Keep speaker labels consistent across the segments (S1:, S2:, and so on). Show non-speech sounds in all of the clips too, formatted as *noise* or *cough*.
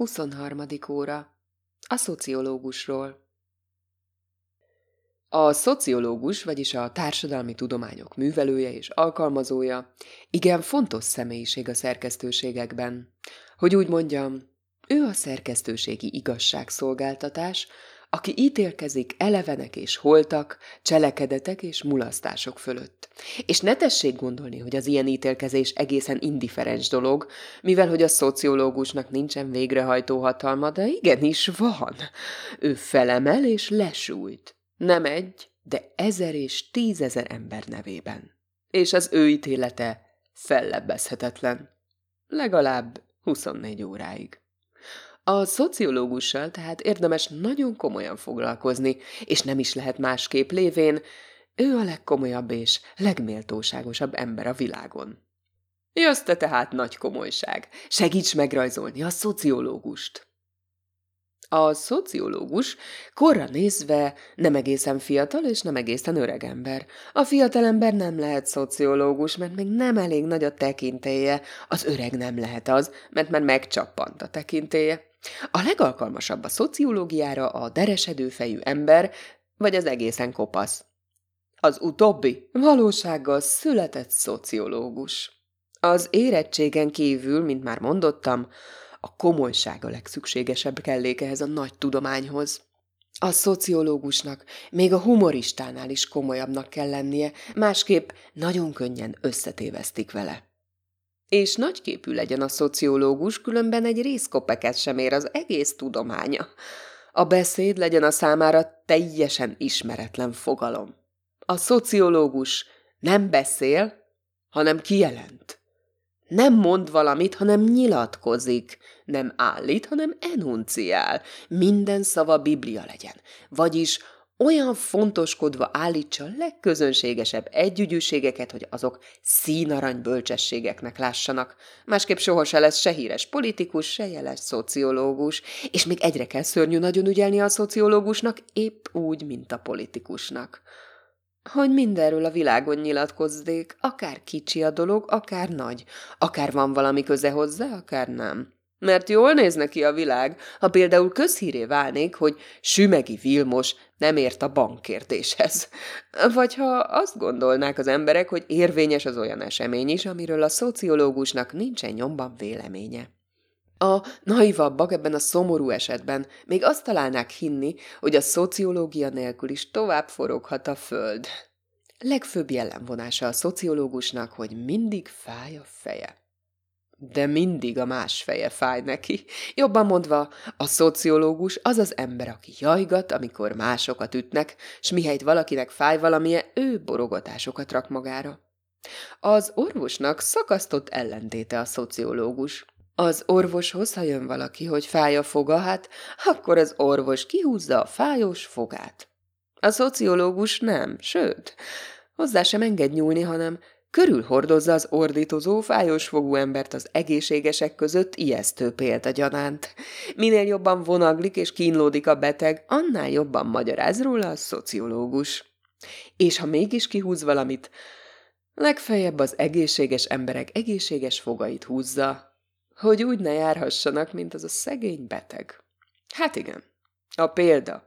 S1: 23. óra. A szociológusról. A szociológus, vagyis a társadalmi tudományok művelője és alkalmazója igen fontos személyiség a szerkesztőségekben. Hogy úgy mondjam, ő a szerkesztőségi igazságszolgáltatás, aki ítélkezik elevenek és holtak, cselekedetek és mulasztások fölött. És ne tessék gondolni, hogy az ilyen ítélkezés egészen indiferens dolog, mivel hogy a szociológusnak nincsen végrehajtó hatalma, de igenis van. Ő felemel és lesújt. Nem egy, de ezer és tízezer ember nevében. És az ő ítélete fellebbezhetetlen. Legalább 24 óráig. A szociológussal tehát érdemes nagyon komolyan foglalkozni, és nem is lehet másképp lévén, ő a legkomolyabb és legméltóságosabb ember a világon. Jössz te tehát nagy komolyság, segíts megrajzolni a szociológust! A szociológus korra nézve nem egészen fiatal és nem egészen öreg ember. A fiatal ember nem lehet szociológus, mert még nem elég nagy a tekintélye, az öreg nem lehet az, mert már megcsappant a tekintélye. A legalkalmasabb a szociológiára a deresedő fejű ember, vagy az egészen kopasz. Az utóbbi valósággal született szociológus. Az érettségen kívül, mint már mondottam, a komolyság a legszükségesebb kellék ehhez a nagy tudományhoz. A szociológusnak még a humoristánál is komolyabbnak kell lennie, másképp nagyon könnyen összetévesztik vele. És nagyképű legyen a szociológus, különben egy részkopeket sem ér az egész tudománya. A beszéd legyen a számára teljesen ismeretlen fogalom. A szociológus nem beszél, hanem kijelent. Nem mond valamit, hanem nyilatkozik. Nem állít, hanem enunciál. Minden szava Biblia legyen. Vagyis olyan fontoskodva állítsa a legközönségesebb együgyűségeket, hogy azok színarany bölcsességeknek lássanak. Másképp soha se lesz se híres politikus, se jeles szociológus, és még egyre kell szörnyű nagyon ügyelni a szociológusnak, épp úgy, mint a politikusnak. Hogy mindenről a világon nyilatkozzék, akár kicsi a dolog, akár nagy, akár van valami köze hozzá, akár nem. Mert jól néz neki a világ, ha például közhíré válnék, hogy Sümegi Vilmos nem ért a bankkérdéshez. Vagy ha azt gondolnák az emberek, hogy érvényes az olyan esemény is, amiről a szociológusnak nincsen nyomban véleménye. A naivabbak ebben a szomorú esetben még azt találnák hinni, hogy a szociológia nélkül is tovább foroghat a föld. Legfőbb jellemvonása a szociológusnak, hogy mindig fáj a feje de mindig a más feje fáj neki. Jobban mondva, a szociológus az az ember, aki jajgat, amikor másokat ütnek, s mihelyt valakinek fáj valamilyen, ő borogatásokat rak magára. Az orvosnak szakasztott ellentéte a szociológus. Az orvoshoz, ha jön valaki, hogy fáj a foga, hát akkor az orvos kihúzza a fájós fogát. A szociológus nem, sőt, hozzá sem enged nyúlni, hanem Körülhordozza az ordítozó, fájos fogú embert az egészségesek között ijesztő gyanánt. Minél jobban vonaglik és kínlódik a beteg, annál jobban magyaráz róla a szociológus. És ha mégis kihúz valamit, legfeljebb az egészséges emberek egészséges fogait húzza, hogy úgy ne járhassanak, mint az a szegény beteg. Hát igen, a példa,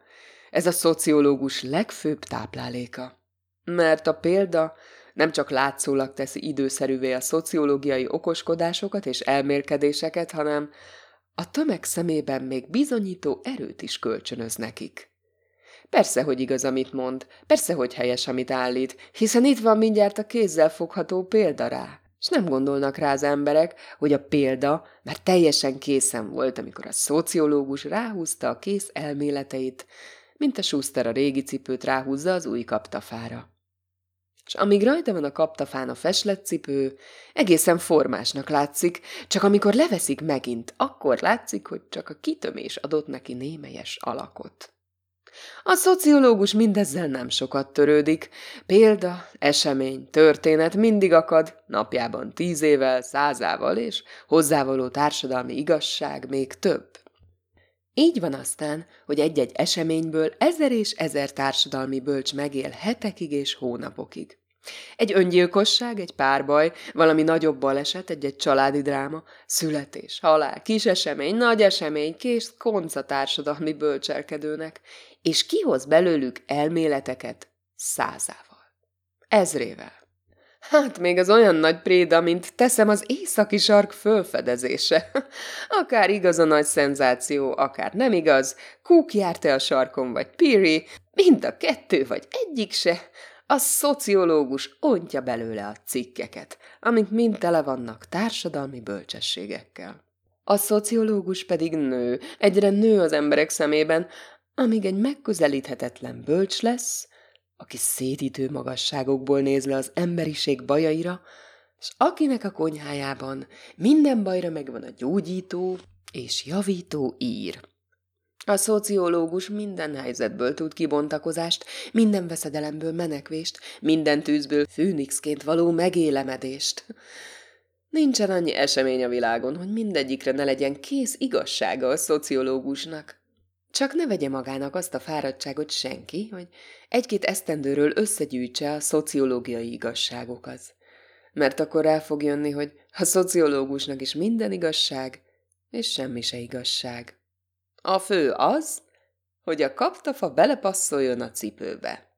S1: ez a szociológus legfőbb tápláléka. Mert a példa nem csak látszólag teszi időszerűvé a szociológiai okoskodásokat és elmélkedéseket, hanem a tömeg szemében még bizonyító erőt is kölcsönöz nekik. Persze, hogy igaz, amit mond, persze, hogy helyes, amit állít, hiszen itt van mindjárt a kézzel fogható példa rá. És nem gondolnak rá az emberek, hogy a példa már teljesen készen volt, amikor a szociológus ráhúzta a kész elméleteit, mint a Schuster a régi cipőt ráhúzza az új kaptafára és amíg rajta van a kaptafán a cipő, egészen formásnak látszik, csak amikor leveszik megint, akkor látszik, hogy csak a kitömés adott neki némelyes alakot. A szociológus mindezzel nem sokat törődik. Példa, esemény, történet mindig akad, napjában tízével, százával, és hozzávaló társadalmi igazság még több. Így van aztán, hogy egy-egy eseményből ezer és ezer társadalmi bölcs megél hetekig és hónapokig. Egy öngyilkosság, egy párbaj, valami nagyobb baleset, egy-egy családi dráma, születés, halál, kis esemény, nagy esemény, kész konca társadalmi bölcselkedőnek, és kihoz belőlük elméleteket százával, ezrével. Hát még az olyan nagy préda, mint teszem az északi sark fölfedezése. *laughs* Akár igaz a nagy szenzáció, akár nem igaz, Cook járt-e a sarkon, vagy Peary, mind a kettő, vagy egyik se, a szociológus ontja belőle a cikkeket, amik mind tele vannak társadalmi bölcsességekkel. A szociológus pedig nő, egyre nő az emberek szemében, amíg egy megközelíthetetlen bölcs lesz, aki szédítő magasságokból néz le az emberiség bajaira, és akinek a konyhájában minden bajra megvan a gyógyító és javító ír. A szociológus minden helyzetből tud kibontakozást, minden veszedelemből menekvést, minden tűzből főnixként való megélemedést. Nincsen annyi esemény a világon, hogy mindegyikre ne legyen kész igazsága a szociológusnak. Csak ne vegye magának azt a fáradtságot senki, hogy egy-két esztendőről összegyűjtse a szociológiai igazságokat. Mert akkor rá fog jönni, hogy a szociológusnak is minden igazság, és semmi se igazság. A fő az, hogy a kaptafa belepasszoljon a cipőbe.